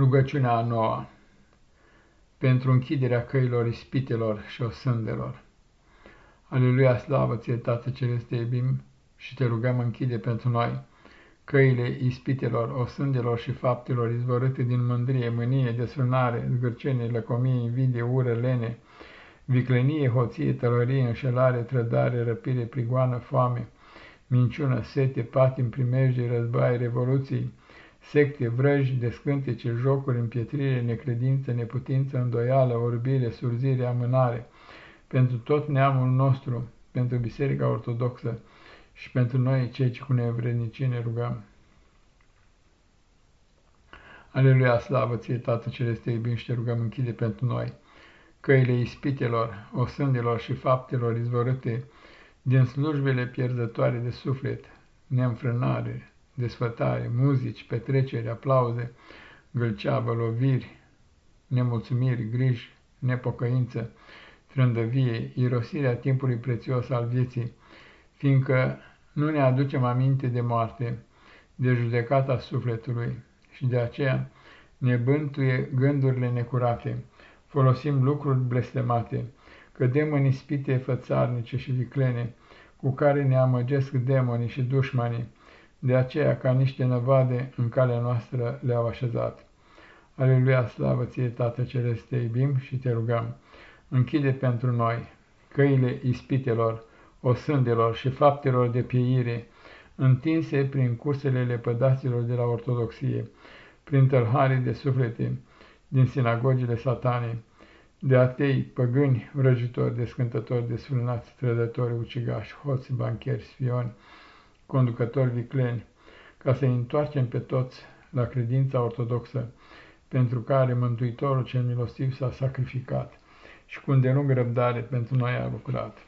Rugăciunea a noua pentru închiderea căilor ispitelor și osândelor. Aleluia, slavă ție, Tată Ceresc, te iubim și te rugăm închide pentru noi căile ispitelor, osândelor și faptelor izvorâte din mândrie, mânie, desfrânare, zgârcenie, lăcomie, invidie, ură, lene, viclenie, hoție, tălărie, înșelare, trădare, răpire, prigoană, foame, minciună, sete, patim, primejdii, răzbai, revoluții, secte, vrăji, descântece, jocuri, împietrire, necredință, neputință, îndoială, orbire, surzire, amânare, pentru tot neamul nostru, pentru Biserica Ortodoxă și pentru noi, cei ce cu nevrednicie ne rugăm. Aleluia, slavă ție, Tată Celeste, iubim și te rugăm, închide pentru noi căile ispitelor, osândelor și faptelor izvorâte din slujbele pierzătoare de suflet, neînfrânare, desfătare, muzici, petreceri, aplauze, gâlceavă, loviri, nemulțumiri, griji, nepocăință, trândăvie, irosirea timpului prețios al vieții, fiindcă nu ne aducem aminte de moarte, de judecata sufletului și de aceea ne bântuie gândurile necurate, folosim lucruri blestemate, cădem în ispite fățarnice și viclene, cu care ne amăgesc demonii și dușmanii, de aceea ca niște năvade în calea noastră le-au așezat. Aleluia, slavă ție, Tată Celeste, te iubim și te rugăm. Închide pentru noi căile ispitelor, osândelor și faptelor de pieire, întinse prin cursele lepădaților de la ortodoxie, prin tălharii de suflete din sinagogile satane, de atei, păgâni, vrăjitori, descântători, desfrânați, trădători, ucigași, hoți, bancheri, sfioni, conducători vicleni, ca să-i întoarcem pe toți la credința ortodoxă, pentru care Mântuitorul cel milostiv s-a sacrificat și cu îndelung răbdare pentru noi a lucrat.